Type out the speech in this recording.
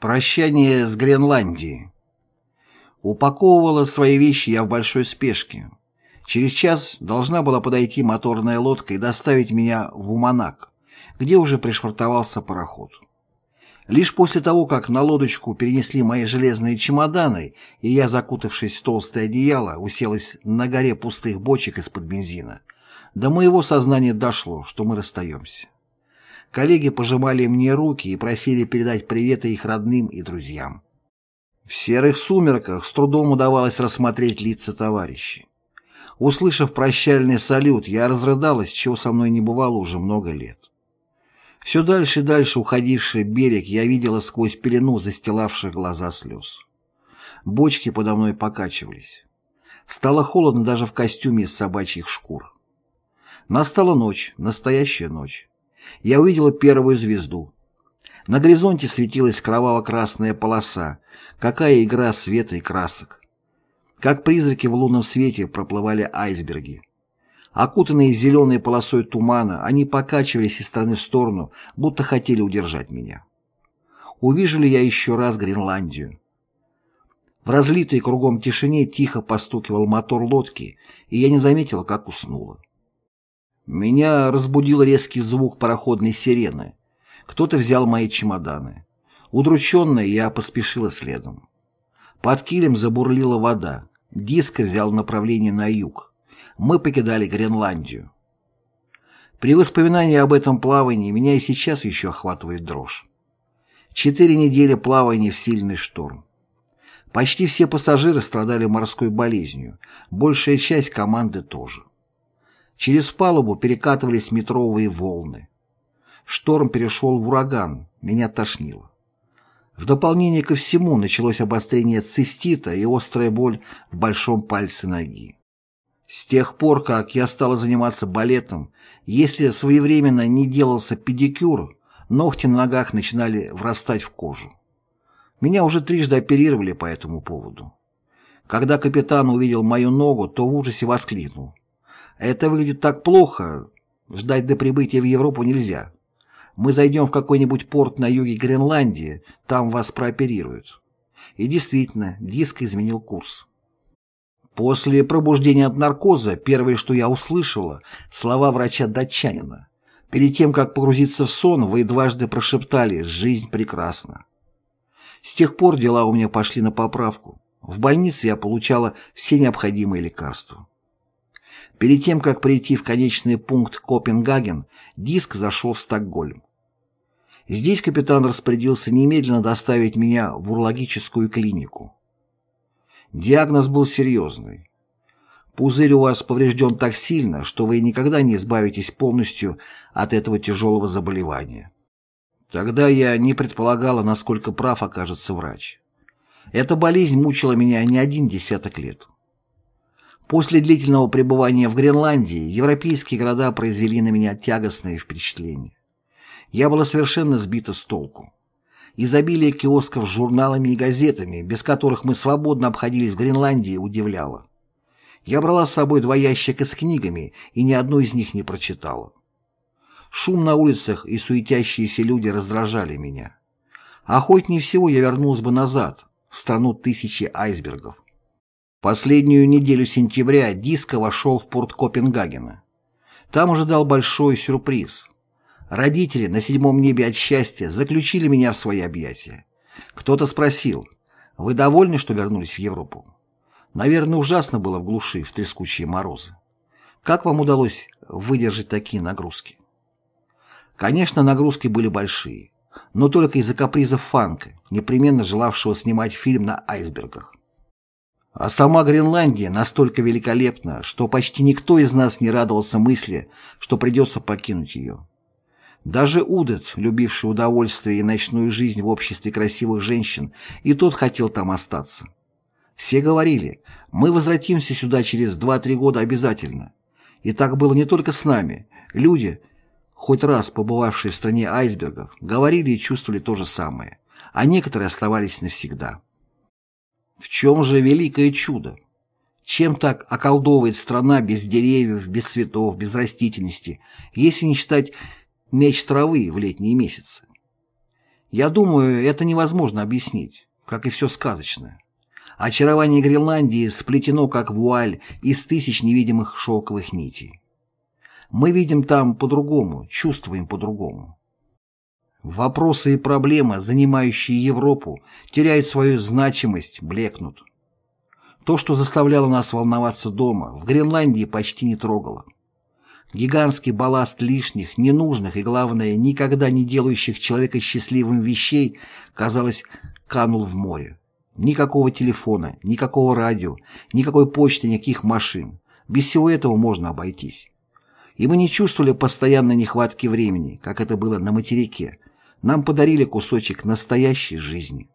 Прощание с Гренландией. Упаковывала свои вещи я в большой спешке. Через час должна была подойти моторная лодка и доставить меня в Уманак, где уже пришвартовался пароход. Лишь после того, как на лодочку перенесли мои железные чемоданы, и я, закутавшись в толстое одеяло, уселась на горе пустых бочек из-под бензина, до моего сознания дошло, что мы расстаемся. Коллеги пожимали мне руки и просили передать приветы их родным и друзьям. В серых сумерках с трудом удавалось рассмотреть лица товарищей. Услышав прощальный салют, я разрыдалась, чего со мной не бывало уже много лет. Все дальше и дальше уходивший берег я видела сквозь пелену застилавших глаза слез. Бочки подо мной покачивались. Стало холодно даже в костюме из собачьих шкур. Настала ночь, настоящая ночь я увидела первую звезду. На горизонте светилась кроваво-красная полоса. Какая игра света и красок. Как призраки в лунном свете проплывали айсберги. Окутанные зеленой полосой тумана, они покачивались из стороны в сторону, будто хотели удержать меня. Увижу ли я еще раз Гренландию? В разлитой кругом тишине тихо постукивал мотор лодки, и я не заметила, как уснула. Меня разбудил резкий звук пароходной сирены. Кто-то взял мои чемоданы. Удрученная, я поспешила следом. Под килем забурлила вода. Диск взял направление на юг. Мы покидали Гренландию. При воспоминании об этом плавании меня и сейчас еще охватывает дрожь. Четыре недели плавания в сильный шторм. Почти все пассажиры страдали морской болезнью, большая часть команды тоже. Через палубу перекатывались метровые волны. Шторм перешел в ураган, меня тошнило. В дополнение ко всему началось обострение цистита и острая боль в большом пальце ноги. С тех пор, как я стала заниматься балетом, если своевременно не делался педикюр, ногти на ногах начинали врастать в кожу. Меня уже трижды оперировали по этому поводу. Когда капитан увидел мою ногу, то в ужасе воскликнул. Это выглядит так плохо. Ждать до прибытия в Европу нельзя. Мы зайдем в какой-нибудь порт на юге Гренландии, там вас прооперируют. И действительно, диск изменил курс. После пробуждения от наркоза первое, что я услышала, слова врача-датчанина. Перед тем, как погрузиться в сон, вы дважды прошептали «Жизнь прекрасна». С тех пор дела у меня пошли на поправку. В больнице я получала все необходимые лекарства. Перед тем, как прийти в конечный пункт Копенгаген, диск зашел в Стокгольм. Здесь капитан распорядился немедленно доставить меня в урологическую клинику. Диагноз был серьезный. Пузырь у вас поврежден так сильно, что вы никогда не избавитесь полностью от этого тяжелого заболевания. Тогда я не предполагала, насколько прав окажется врач. Эта болезнь мучила меня не один десяток лет. После длительного пребывания в Гренландии европейские города произвели на меня тягостное впечатление. Я была совершенно сбита с толку. Изобилие киосков с журналами и газетами, без которых мы свободно обходились в Гренландии, удивляло. Я брала с собой два ящика с книгами и ни одной из них не прочитала. Шум на улицах и суетящиеся люди раздражали меня. Охотнее всего я вернулась бы назад, в страну тысячи айсбергов. Последнюю неделю сентября Диско вошел в порт Копенгагена. Там ожидал большой сюрприз. Родители на седьмом небе от счастья заключили меня в свои объятия. Кто-то спросил, «Вы довольны, что вернулись в Европу?» Наверное, ужасно было в глуши, в трескучие морозы. Как вам удалось выдержать такие нагрузки? Конечно, нагрузки были большие, но только из-за капризов Фанка, непременно желавшего снимать фильм на айсбергах. А сама Гренландия настолько великолепна, что почти никто из нас не радовался мысли, что придется покинуть ее. Даже Удет, любивший удовольствие и ночную жизнь в обществе красивых женщин, и тот хотел там остаться. Все говорили, мы возвратимся сюда через 2-3 года обязательно. И так было не только с нами. Люди, хоть раз побывавшие в стране айсбергов, говорили и чувствовали то же самое, а некоторые оставались навсегда. В чем же великое чудо? Чем так околдовывает страна без деревьев, без цветов, без растительности, если не считать меч травы в летние месяцы? Я думаю, это невозможно объяснить, как и все сказочное. Очарование Гренландии сплетено, как вуаль, из тысяч невидимых шелковых нитей. Мы видим там по-другому, чувствуем по-другому. Вопросы и проблемы, занимающие Европу, теряют свою значимость, блекнут. То, что заставляло нас волноваться дома, в Гренландии почти не трогало. Гигантский балласт лишних, ненужных и, главное, никогда не делающих человека счастливым вещей, казалось, канул в море. Никакого телефона, никакого радио, никакой почты, никаких машин. Без всего этого можно обойтись. И мы не чувствовали постоянной нехватки времени, как это было на материке. Нам подарили кусочек настоящей жизни.